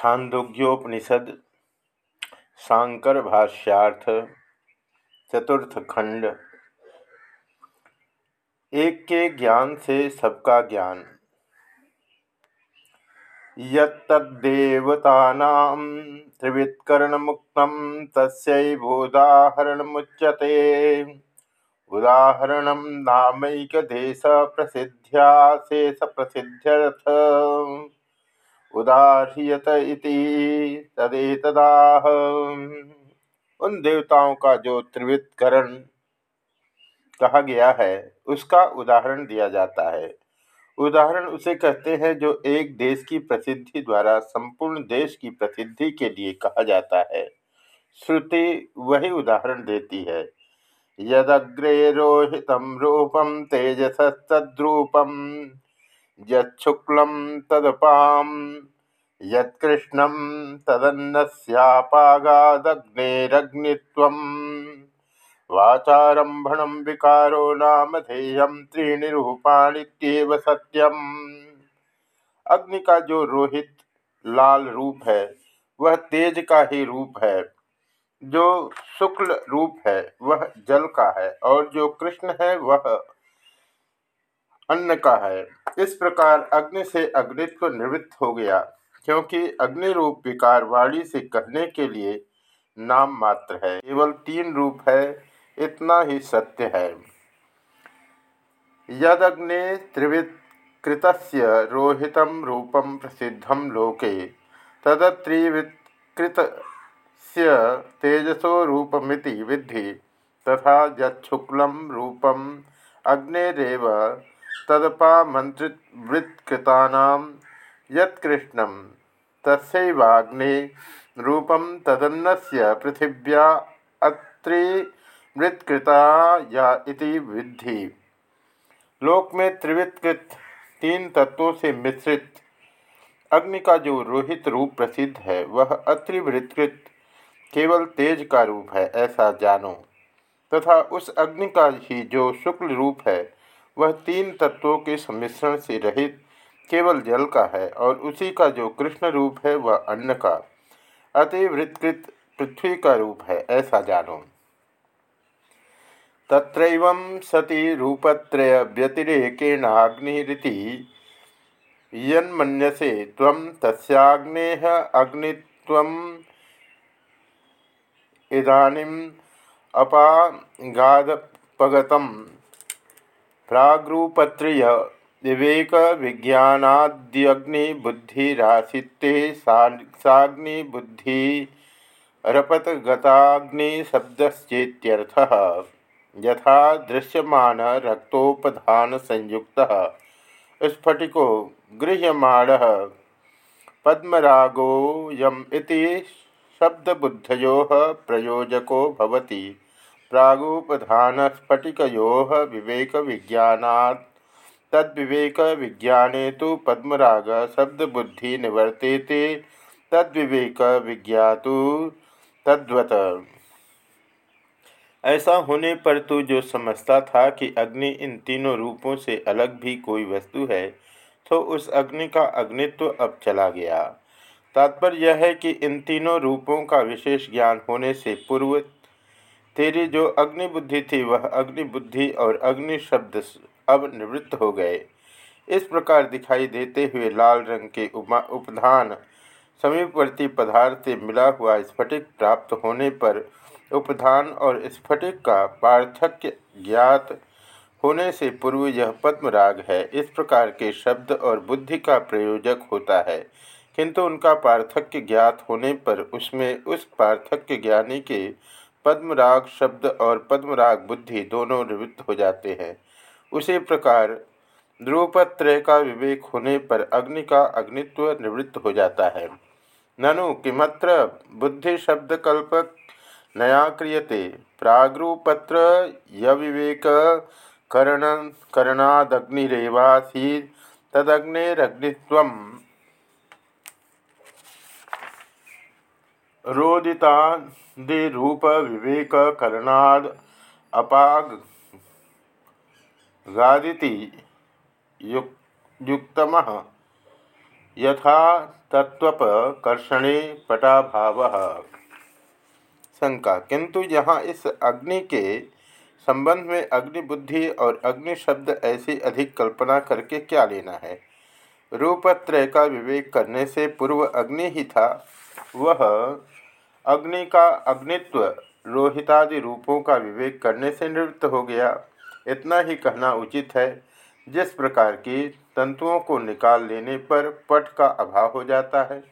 छांदोग्योपनिषद शांकर भाष्यार्थ, चतुर्थ खंड। एक के ज्ञान से सबका ज्ञान। यदेवता त्रिवित्करण मुक्त तस्ोदाहरण मुच्यते उदाहरण नामक देश प्रसिद्ध्या शेष प्रसिद्ध्यर्थ उदाहत तदेतदाह। उन देवताओं का जो त्रिवितकरण कहा गया है, उसका उदाहरण दिया जाता है। उदाहरण उसे कहते हैं जो एक देश की प्रसिद्धि द्वारा संपूर्ण देश की प्रसिद्धि के लिए कहा जाता है। श्रुति वही उदाहरण देती है। यदग्रे रोहित रूपम तेजसद्रूपम युक्ल तदपाम यत्कृष्णं तदन्नस्यापागादग्नेरग्नित्वं। वाचारंभण विकारो नाम धेयं त्रीणि सत्यम। अग्नि का जो रोहित लाल रूप है, वह तेज का ही रूप है। जो शुक्ल रूप है, वह जल का है, और जो कृष्ण है, वह अन्न का है। इस प्रकार अग्नि से अग्नित्व निवृत्त हो गया, क्योंकि अग्नि रूप विकार वाणी से कहने के लिए नाम मात्र है। केवल तीन रूप है, इतना ही सत्य है। यदग्ने त्रिविकृत रोहित रूपम प्रसिद्धम लोके तदत्रिविकृत तेजसो रूपमिति विद्धि, तथा युक्ल रूपम अग्नेरव तदपामंत्रितवृत्कृतानां यत्कृष्ण तस्वाग्ने रूपम पृथिव्या अत्रिवृत्कृता या इति विद्धि। लोक में त्रिवृत्कृत तीन तत्वों से मिश्रित। अग्नि का जो रोहित रूप प्रसिद्ध है, वह अत्रिवृत्कृत केवल तेज का रूप है, ऐसा जानो। तथा उस अग्नि का ही जो शुक्ल रूप है वह तीन तत्वों के सम्मिश्रण से रहित केवल जल का है और उसी का जो कृष्ण रूप है वह अन्न का अतिवृत्कृत पृथ्वी का रूप है, ऐसा जानो। तत्रैव सती रूपत्रय व्यतिरेकेणाग्निरिति, यन्मन्यसे त्वं तस्याग्नेः अग्नित्वम् प्राग्रूपत्रिय। विवेक विज्ञानाद्यग्निबुद्धिरासीते साग्निबुद्धि रपतगताग्निशब्दश्चेत्यर्थः यथा दृश्यमान रक्तोपधान संयुक्त स्फटिको गृह्यमाणः। पद्मरागोऽयम् इति प्रयोजको भवति। प्रागुपधानस्फटिकयोः तद्विवेक तद्विवेकविज्ञाने तो पद्मराग शब्दबुद्धि निवर्तेते तद्विवेक विज्ञातु तद्वत। ऐसा होने पर तो जो समझता था कि अग्नि इन तीनों रूपों से अलग भी कोई वस्तु है तो उस अग्नि का अग्नित्व तो अब चला गया। तात्पर्य यह है कि इन तीनों रूपों का विशेष ज्ञान होने से पूर्व तेरी जो अग्नि बुद्धि थी, वह अग्नि बुद्धि और अग्नि शब्द अब निवृत्त हो गए। इस प्रकार दिखाई देते हुए लाल रंग के उपधान, समीपवर्ती पदार्थ से मिला हुआ स्फटिक प्राप्त होने पर उपधान और स्फटिक का पार्थक्य ज्ञात होने से पूर्व यह पद्मराग है। इस प्रकार के शब्द और बुद्धि का प्रयोजक होता है। किंतु उनका पार्थक्य ज्ञात होने पर उसमें उस पार्थक्य ज्ञानी के पद्मराग शब्द और पद्मराग बुद्धि दोनों निवृत्त हो जाते हैं। उसी प्रकार ध्रुवपत्रय का विवेक होने पर अग्नि का अग्नित्व निवृत्त हो जाता है। ननु, किमत्र बुद्धि शब्द कल्पक नया क्रियते। प्रागरूपत्र यविवेक करण करणादग्निरेवासी तदग्निरग्नित्व रोदिता रूप विवेक करणाद अपाग गादिति युक्तम। यथा तत्वकर्षणे पटाभाव। शंका, किंतु यहाँ इस अग्नि के संबंध में अग्नि बुद्धि और अग्नि शब्द ऐसी अधिक कल्पना करके क्या लेना है? रूपत्रय का विवेक करने से पूर्व अग्नि ही था। वह अग्नि का अग्नित्व रोहितादि रूपों का विवेक करने से निवृत्त हो गया। इतना ही कहना उचित है, जिस प्रकार की तंतुओं को निकाल लेने पर पट का अभाव हो जाता है।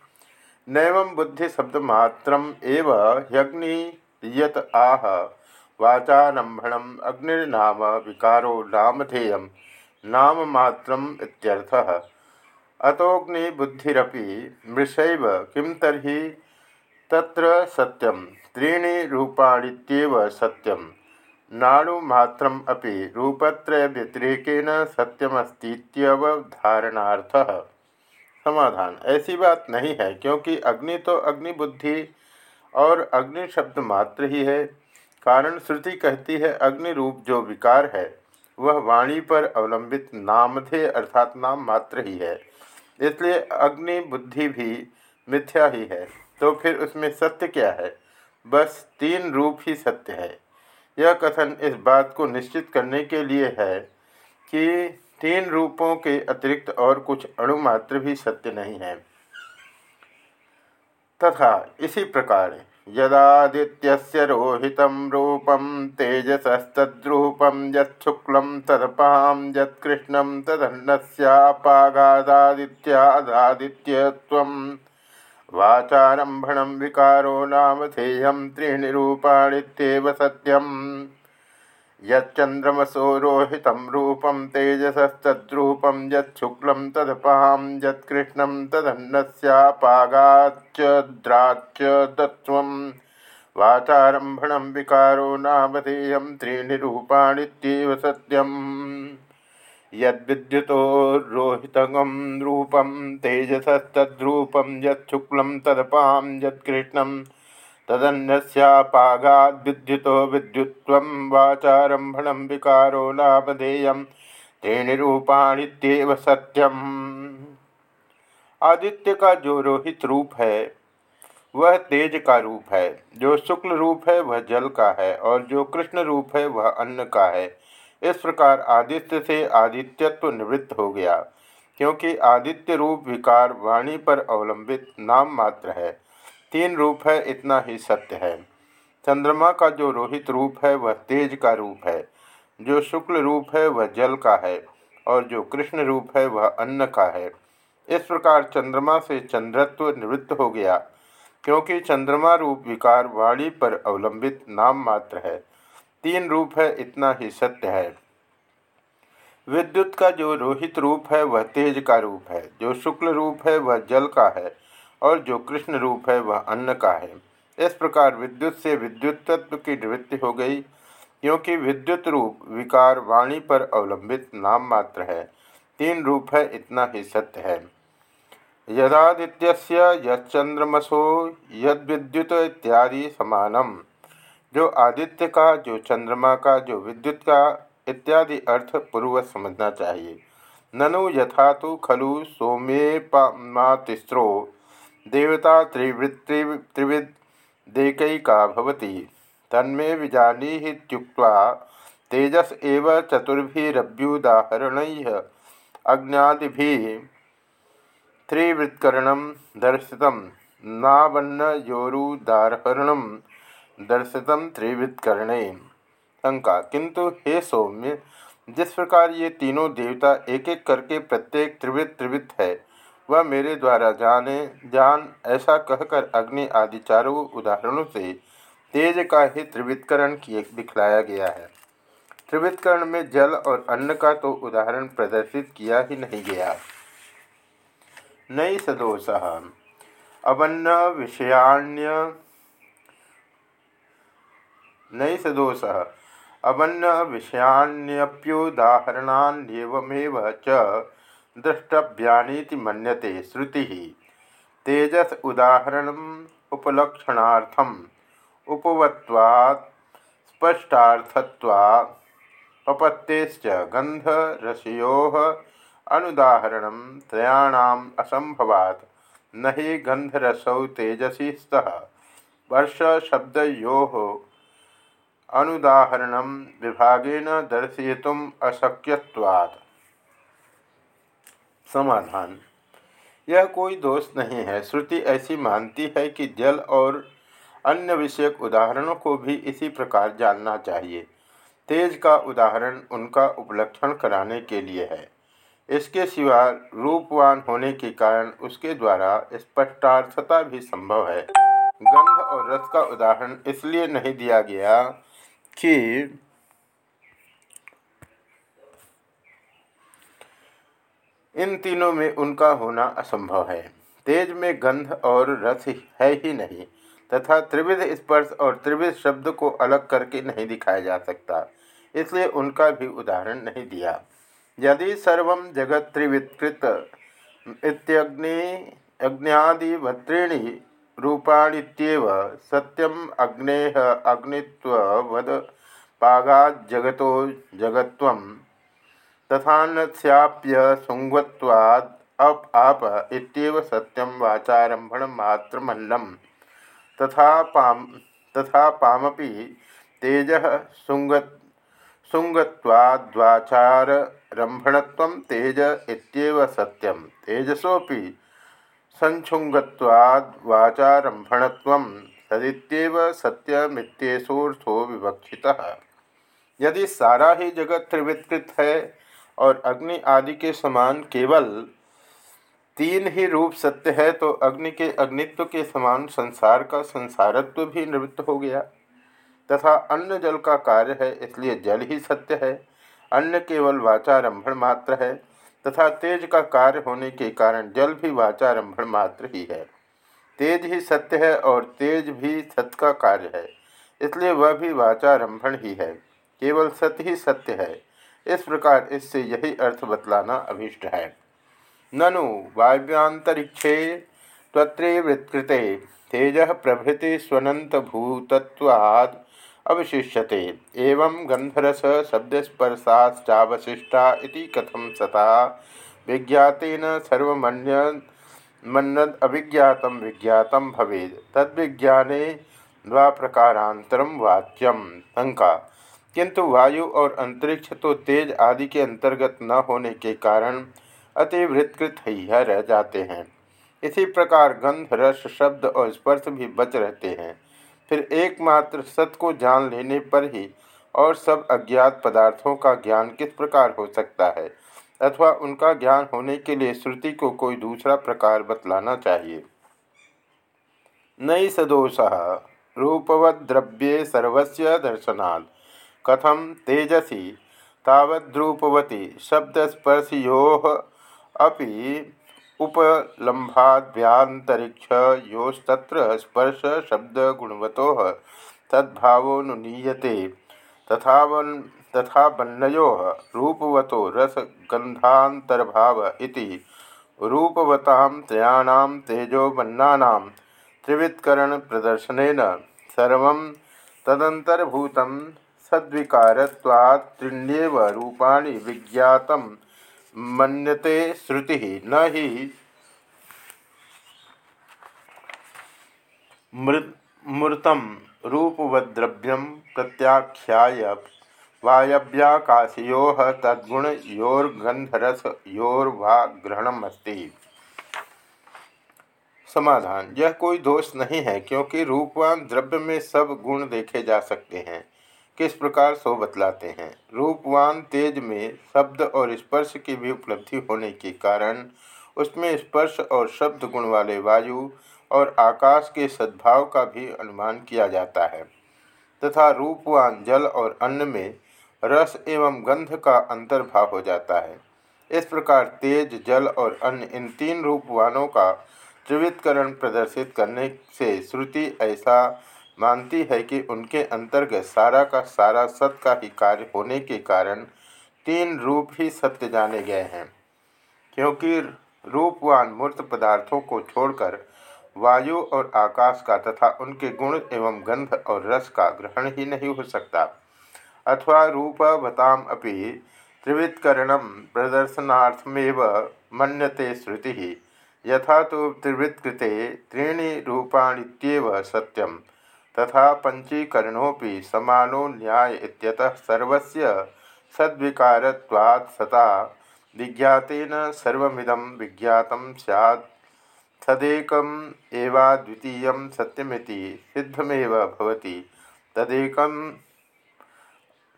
नैवं बुद्धि शब्द मात्रम एव यग्नि यत आह वाचारंभणम अग्निर्नाम विकारो नामधेय नाम मात्रम इत्यर्थः। अतोग्निबुद्धिरपि मृषैव किं तर्हि? तत्र सत्यम त्रीणि रूपाणित्येव सत्यं। नाणुमात्रम् अपि समाधान। ऐसी बात नहीं है, क्योंकि अग्नि तो अग्नि बुद्धि और अग्नि शब्द मात्र ही है। कारण श्रुति कहती है अग्नि रूप जो विकार है, वह वाणी पर अवलंबित नामधेय अर्थात नाम मात्र ही है। इसलिए अग्नि बुद्धि भी मिथ्या ही है। तो फिर उसमें सत्य क्या है? बस तीन रूप ही सत्य है। यह कथन इस बात को निश्चित करने के लिए है कि तीन रूपों के अतिरिक्त और कुछ अणुमात्र भी सत्य नहीं है। तथा इसी प्रकार यदादित्यस्य रोहितं रूपं तेजसस्तद्रूपं यत्शुक्लं तदपां यत्कृष्णं तदन्नस्यापागादादित्यादादित्यत्वं। वाचारम्भणं विकारो नामधेयं त्रीणि रूपाणित्येव सत्यम्। यच्चंद्रमसो रोहितं रूपं तेजसस्तद्रूपं यत्शुक्लं तदपां यत्कृष्णं तदन्नस्यापागाच्च दत्त्वं वाचारम्भणं विकारो नामधेयं त्रीणि रूपाणित्येव सत्यम्। यद्विद्युतो रोहितगं रूपं तेजसस्तद्रूपं यत्शुक्लं तदपां यत्कृष्णं तदन्यस्यापागाद्विद्युतो विद्युत्वं वाचारम्भणं विकारो नामधेयं त्रीणि रूपाणित्येव सत्यम। आदित्य का जो रोहित रूप है, वह तेज का रूप है, जो शुक्ल रूप है, वह जल का है, और जो कृष्ण रूप है, वह अन्न का है। इस प्रकार आदित्य से आदित्यत्व निवृत्त हो गया, क्योंकि आदित्य रूप विकार वाणी पर अवलंबित नाम मात्र है। तीन रूप है, इतना ही सत्य है। चंद्रमा का जो रोहित रूप है, वह तेज का रूप है। जो शुक्ल रूप है, वह जल का है। और जो कृष्ण रूप है, वह अन्न का है। इस प्रकार चंद्रमा से चंद्रत्व निवृत्त हो गया। क्योंकि चंद्रमा रूप विकार वाणी पर अवलंबित नाम मात्र है। तीन रूप है, इतना ही सत्य है। विद्युत का जो रोहित रूप है, वह तेज का रूप है। जो शुक्ल रूप है, वह जल का है। और जो कृष्ण रूप है, वह अन्न का है। इस प्रकार विद्युत से विद्युत तत्व की निवृत्ति हो गई, क्योंकि विद्युत रूप विकार वाणी पर अवलंबित नाम मात्र है। तीन रूप है, इतना ही सत्य है। यदादित्य यंद्रमसो यद्विद्युत इत्यादि समानम। जो आदित्य का, जो चंद्रमा का, जो विद्युत का इत्यादि अर्थ पूर्व समझना चाहिए। ननु यथा तो खलु सौम्येपातिस्रो देवता त्रिवृत्ति त्रिविद देकैका भवति। तन्मे विजानीत्युक्त्वा तेजस एव चतुर्भिरभ्युदाहरणैः अग्नियादिभिः त्रिवृत्करणं दर्शितं नावन्नयोरुदाहरणं दर्शितं त्रिवृत्करणे। शंका किंतु हे सौम्य, जिस प्रकार ये तीनों देवता एक एक करके प्रत्येक त्रिवृत्त त्रिवृत्त है वह मेरे द्वारा जाने, जान, ऐसा कहकर अग्नि आदि चारों उदाहरणों से तेज का ही त्रिवितकरण किए, दिखलाया गया है। त्रिवितकरण में जल और अन्न का तो उदाहरण प्रदर्शित किया ही नहीं गया। नई सदोष, अवन्न विषयाण्य। नई सदोष, अवन्न विषयाण्यप्युदाहरणान्यवमेव च द्रष्टव्यानीति मन्यते श्रुति। तेजस उदाहरण उपलक्षणार्थम उपवत्वात् स्पष्टार्थत्वा पपत्तेश्च गंधरसयो अनुदाहरण त्रयाणाम असंभवात न ही गंधरसौ तेजसी स्तः। वर्ष शब्दयो अनुदाहरण विभागेन दर्शयितुम अशक्यवाद समाधान। यह कोई दोष नहीं है। श्रुति ऐसी मानती है कि जल और अन्य विषयक उदाहरणों को भी इसी प्रकार जानना चाहिए। तेज का उदाहरण उनका उपलक्षण कराने के लिए है। इसके सिवा रूपवान होने के कारण उसके द्वारा स्पष्टार्थता भी संभव है। गंध और रस का उदाहरण इसलिए नहीं दिया गया कि इन तीनों में उनका होना असंभव है। तेज में गंध और रस है ही नहीं, तथा त्रिविध स्पर्श और त्रिविध शब्द को अलग करके नहीं दिखाया जा सकता, इसलिए उनका भी उदाहरण नहीं दिया। यदि सर्व जगत त्रिविकृत इत्यग्नि अग्नियादिभत्रीणि रूपाणीव सत्यम अग्ने अग्नित्वद पागाजगतो जगत्वं तथान्यप्य सुंगत्वाद अप आप इत्येव सत्यम वाचारंभण मात्रमल्लम। तथा पाम, तथा पामपि तेज सुंगत सुंगत्वाद्वाचारंभणत्व तेज इत्येव सत्यम तेजसोपि संछुंगत्वाद्वाचारंभणत्व सदित्येव सत्यमित्येषोर्थो विवक्षितः। यदि सारा ही जगत त्रिविकृत है और अग्नि आदि के समान केवल तीन ही रूप सत्य है तो अग्नि के अग्नित्व के समान संसार का संसारत्व भी निवृत्त हो गया। तथा अन्न जल का कार्य है, इसलिए जल ही सत्य है। अन्न केवल वाचारंभण मात्र है, तथा तेज का कार्य होने के कारण जल भी वाचारंभण मात्र ही है। तेज ही सत्य है और तेज भी सत्य का कार्य है, इसलिए वह भी वाचारंभण ही है। केवल सत्य ही सत्य है। इस प्रकार इससे यही अर्थ बतलाना अभीष्ट है। ननु, वाव्यांतरिक्षे तत्रिवृत्कृते तेज प्रभृति स्वनंत भूतत्वाद अवशिष्यते। एवं गंधरस शब्दस्पर्शाश्चावशिष्टा इति कथम सता? विज्ञातेन सर्वमन्य मन्नद अभिज्ञात विज्ञात भवेद। तद्विज्ञाने द्वाप्रकारांतरम वाच्यम। शंका किंतु वायु और अंतरिक्ष तो तेज आदि के अंतर्गत न होने के कारण अतिवृत्कृत ही रह जाते हैं। इसी प्रकार गंध, रस, शब्द और स्पर्श भी बच रहते हैं। फिर एकमात्र सत्य को जान लेने पर ही और सब अज्ञात पदार्थों का ज्ञान किस प्रकार हो सकता है? अथवा उनका ज्ञान होने के लिए श्रुति को कोई दूसरा प्रकार बतलाना चाहिए? नई सदोष रूपवद्रव्ये सर्वस्य दर्शनात्। कथम तेजसी? तावद्रूपवती शब्दस्पर्शयो अपि उपलम्भाभ्यांतरिक्षयोस्तत्र स्पर्श शब्द गुणवतो तद्भावनुनीयते तथा तथा वन्नयो रूपवतो रसगंधातरभाव इति रूपवतां त्रयाणां तेजोवन्नानां त्रिवित्करण प्रदर्शनेन सर्वं तदंतर्भूतं सद्विकारत्वात्ण्यव विज्ञात मन्यते श्रुति न ही मूर्तम रूपवद्रव्यम प्रत्याख्याय वायव्याकाशयो तद्गुणयोर्गंधरसयोर्वाग्रहणमस्ति समाधान। यह कोई दोष नहीं है, क्योंकि रूपवान द्रव्य में सब गुण देखे जा सकते हैं। किस प्रकार सो बतलाते हैं? रूपवान तेज में शब्द और स्पर्श की भी उपलब्धि होने के कारण उसमें स्पर्श और शब्द गुण वाले वायु और आकाश के सद्भाव का भी अनुमान किया जाता है। तथा रूपवान जल और अन्न में रस एवं गंध का अंतर्भाव हो जाता है। इस प्रकार तेज, जल और अन्न इन तीन रूपवानों का त्रिवितकरण प्रदर्शित करने से श्रुति ऐसा मानती है कि उनके अंतर्गत सारा का सारा सत्य का ही कार्य होने के कारण तीन रूप ही सत्य जाने गए हैं। क्योंकि रूपवान मूर्त पदार्थों को छोड़कर वायु और आकाश का तथा उनके गुण एवं गंध और रस का ग्रहण ही नहीं हो सकता। अथवा रूपवताम अपि त्रिवृत्करण प्रदर्शनार्थमेव मनते श्रुति। यथा तो त्रिवृत्कृते त्रीणी रूपाणित्येव सत्यम। तथा पंचीकरणोपि समानो न्याय इत्यतः सर्वस्य सद्विकारत्वात् सता विज्ञातेन सर्वमिदं विज्ञातं स्यात्। तदेकम् एवाद्वितीयं सत्यमिति सिद्धमेव भवति। तदेकं,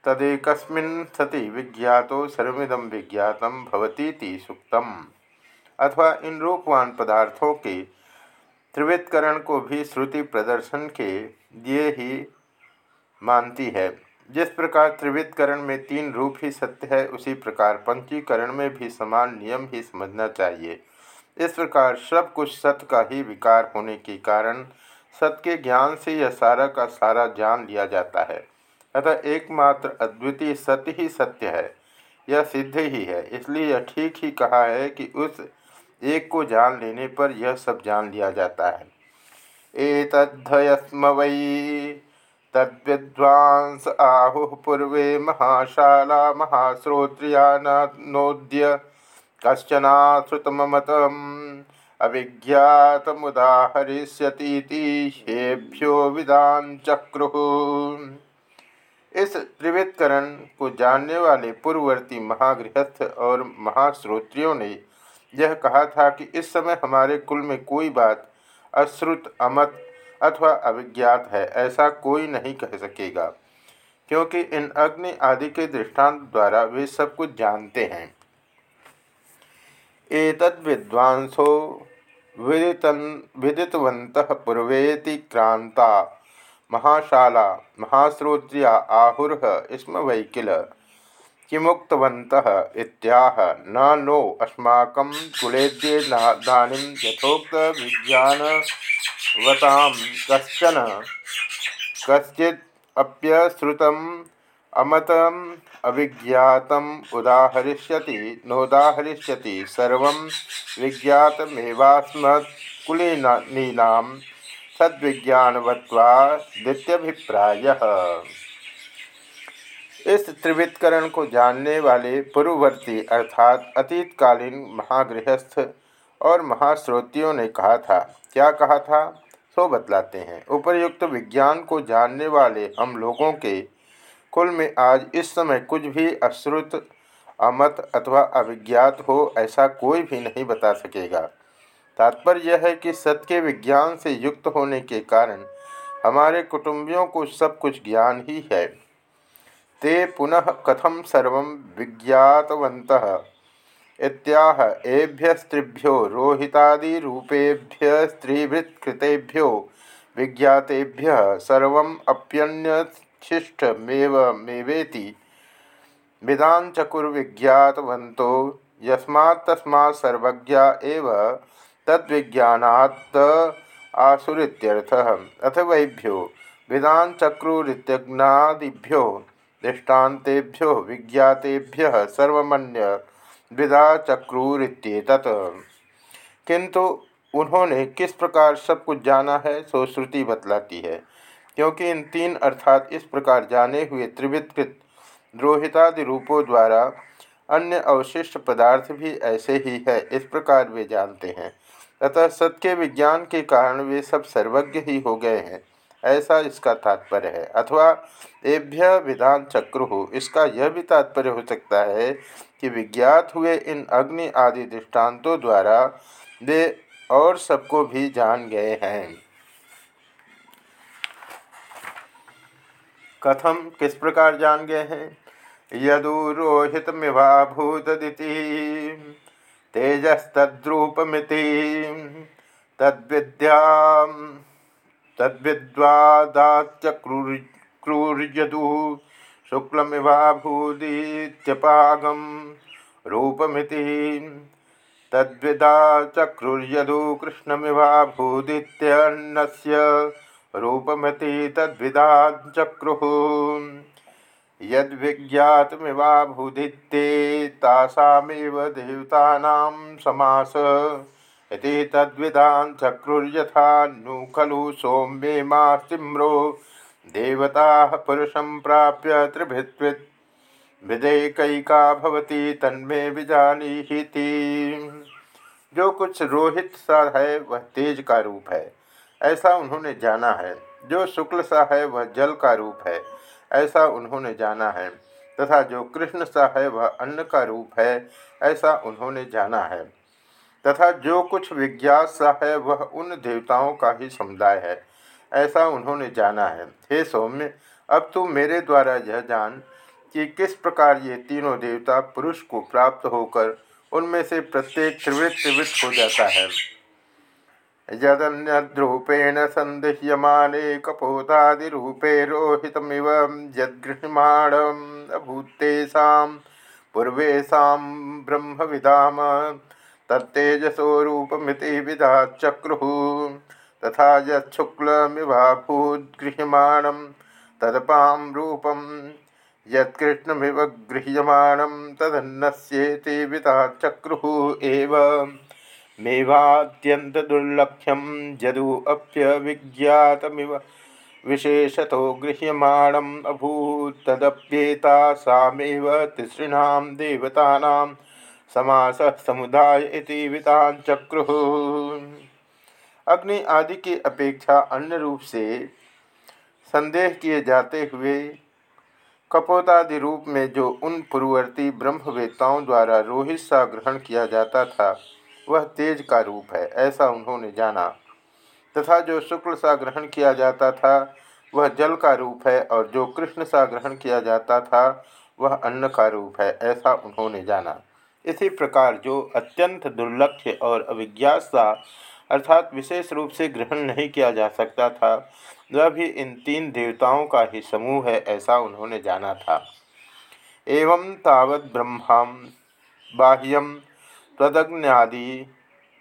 तदेकस्मिन् सति विज्ञातो सर्वमिदं विज्ञातं भवतीति सुक्तम्। अथवा इन रूपवान पदार्थों के त्रिवितकरण को भी श्रुति प्रदर्शन के लिए ही मानती है। जिस प्रकार त्रिवितकरण में तीन रूप ही सत्य है, उसी प्रकार पंचीकरण में भी समान नियम ही समझना चाहिए। इस प्रकार सब कुछ सत्य का ही विकार होने के कारण सत्य के ज्ञान से यह सारा का सारा ज्ञान लिया जाता है। अतः एकमात्र अद्वितीय सत्य ही सत्य है, यह सिद्ध ही है। इसलिए यह ठीक ही कहा है कि उस एक को जान लेने पर यह सब जान लिया जाता है। एतद्धयस्म वै तद्विद्वांस आहु पूर्वे महाशाला महाश्रोत्रिया महाश्रोत्रियानोद्य कश्चना श्रुतमतम् अभिज्ञातमुदाहरिष्यतीति हेभ्यो विदान चक्रु। इस त्रिवेदकरण को जानने वाले पूर्ववर्ती महागृहस्थ और महाश्रोत्रियों ने यह कहा था कि इस समय हमारे कुल में कोई बात अश्रुत, अमत अथवा अविज्ञात है, ऐसा कोई नहीं कह सकेगा, क्योंकि इन अग्नि आदि के दृष्टांत द्वारा वे सब कुछ जानते हैं। एतद विद्वांसो विदितन विदितवंत पूर्वेति क्रांता महाशाला, महाश्रोत्रिया आहुर, स्म वै किल किमुक्तवंत इत्याह न नो अस्माक कुलेद्येदानीं यथोक्त विज्ञानवतां कश्चन कश्चिदप्यश्रुतम् अमतम् अभिज्ञातम् उदाहरिष्यति नोदाहरिष्यति सर्वं विज्ञातमेवास्मत्कुलीनां सद्विज्ञानवत्वादित्यभिप्रायः इस त्रिवितकरण को जानने वाले पूर्ववर्ती अर्थात अतीतकालीन महागृहस्थ और महाश्रोतियों ने कहा था। क्या कहा था? सो बतलाते हैं। उपर्युक्त विज्ञान को जानने वाले हम लोगों के कुल में आज इस समय कुछ भी अश्रुत, अमत अथवा अविज्ञात हो ऐसा कोई भी नहीं बता सकेगा। तात्पर्य यह है कि सत्य के विज्ञान से युक्त होने के कारण हमारे कुटुंबियों को सब कुछ ज्ञान ही है। ते पुनः कथम सर्व विज्ञातवंत इत्याह एभ्यस्त्रिभ्यो रोहितादिरूपेभ्य स्त्रीभृत्कृतेभ्यो विज्ञातेभ्य सर्वप्यन्यशिष्टमेवमेवेति विदाचकुर्विज्ञातवन्तो यस्मात्तस्मात् सर्वज्ञा एव तद्विज्ञानात् आसुरीत्यर्थः। अथ वैभ्यो विदाचक्रुरित्यज्ञादिभ्यो दृष्टान्तेभ्यो विज्ञातेभ्य सर्वमन्य विदा चक्रूरित्येतत्। किंतु उन्होंने किस प्रकार सब कुछ जाना है, सो श्रुति बतलाती है, क्योंकि इन तीन अर्थात इस प्रकार जाने हुए त्रिवितकृत द्रोहितादि रूपों द्वारा अन्य अवशिष्ट पदार्थ भी ऐसे ही है, इस प्रकार वे जानते हैं। अतः सत्य विज्ञान के कारण वे सब सर्वज्ञ ही हो गए हैं। ऐसा इसका तात्पर्य है। अथवा एभ्य विधान चक्रु, इसका यह भी तात्पर्य हो सकता है कि विज्ञात हुए इन अग्नि आदि दृष्टांतों द्वारा वे और सबको भी जान गए हैं। कथम किस प्रकार जान गए हैं? यदुरोहित मिवाभूतदिति तेजस्तद्रूपमिति तद्विद्या तद्विद्वादाच्यक्रूर्यदु शुक्लमिवाभूदित्यपागम रूपमिति तद्विदा चक्रुर्यदु कृष्णमिवाभूदित्यन्नस्य रूपमिति तद्विदा चक्रुः यद्विज्ञातमिवाभूदित्ये तासामेव देवतानां समास इति तद्विदान् चक्रुर्यथा नु खलु सौम्ये मास्तिम्रो देवता पुरुषं प्राप्य त्रिभित्वित्। विधेयकैका भवती, तन्मे विजानी जो कुछ रोहित सा है, वह तेज का रूप है। ऐसा उन्होंने जाना है। जो शुक्ल सा है, वह जल का रूप है। ऐसा उन्होंने जाना है। तथा जो कृष्ण सा है, वह अन्न का रूप है। ऐसा उन्होंने जाना है। तथा जो कुछ विज्ञात सा है, वह उन देवताओं का ही समुदाय है। ऐसा उन्होंने जाना है। हे सौम्य, अब तू मेरे द्वारा यह जान कि किस प्रकार ये तीनों देवता पुरुष को प्राप्त होकर उनमें से प्रत्येक त्रिवृत त्रिवृत हो जाता है। यदन्यद्रूपेण संदिह्यमाने कपोतादिरूपे रोहितमिव यदृह्यमाणभूतेषा पूर्वेशा ब्रह्म विदाम तत्तेजसो विधा चक्रु तथा यच्छुक्लमिवाभूद्गृह्यमाणं तदपां रूपं यत्कृष्णमिव गृह्यमाणं तदन्नस्येति विधा चक्रुः एव। मेवाद्यन्तदुर्लक्ष्यं यदु अप्यविज्ञातमिव विशेषतो गृह्यमाणम् अभूत् तदप्येता सामेव तिसृणां देवतानां समास समुदाय इति विताचक्रु अग्नि आदि की अपेक्षा अन्य रूप से संदेह किए जाते हुए, कपोतादि रूप में जो उन पूर्ववर्ती ब्रह्मवेत्ताओं द्वारा रोहित सा ग्रहण किया जाता था, वह तेज का रूप है, ऐसा उन्होंने जाना। तथा जो शुक्ल सा ग्रहण किया जाता था, वह जल का रूप है, और जो कृष्ण सा ग्रहण किया जाता था, वह अन्न का रूप है, ऐसा उन्होंने जाना। इसी प्रकार जो अत्यंत दुर्लक्ष्य और अविज्ञात सा अर्थात विशेष रूप से ग्रहण नहीं किया जा सकता था, वह भी इन तीन देवताओं का ही समूह है ऐसा उन्होंने जाना था। एवं तावत ब्रह्मा बाह्यम तदग्नादि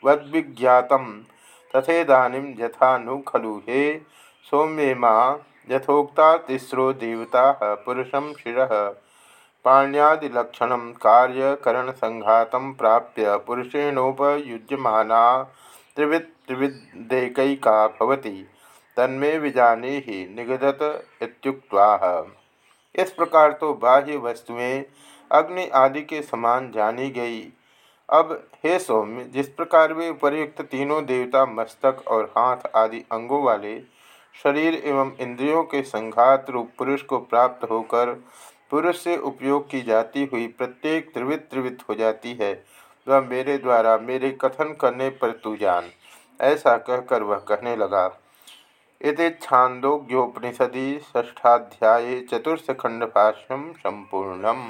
वद्विज्ञात तथेदानीं यथा नु खलु हे सौम्येमा यथोक्ता तिस्रो देवता पुरुषम शिव पाण्यादिलक्षण संघात प्राप्य पुरुषेणोपयुज्यमाना त्रिविद त्रिविदैकैका भवति। तन्मे विजानी ही निगदत इत्युक्त्वाह। इस प्रकार तो बाह्य वस्तुएँ अग्नि आदि के समान जानी गई। अब हे सौम्य, जिस प्रकार वे उपरयुक्त तीनों देवता, मस्तक और हाथ आदि अंगों वाले शरीर एवं इंद्रियों के संघात रूप पुरुष को प्राप्त होकर पुरुष से उपयोग की जाती हुई प्रत्येक त्रिवित त्रिवित हो जाती है। वह मेरे द्वारा मेरे कथन करने पर तू जान। ऐसा कहकर वह कहने लगा। इति छांदोग्योपनिषदि ष्ठाध्याय चतुर्थ खंडभाष्यम संपूर्णम।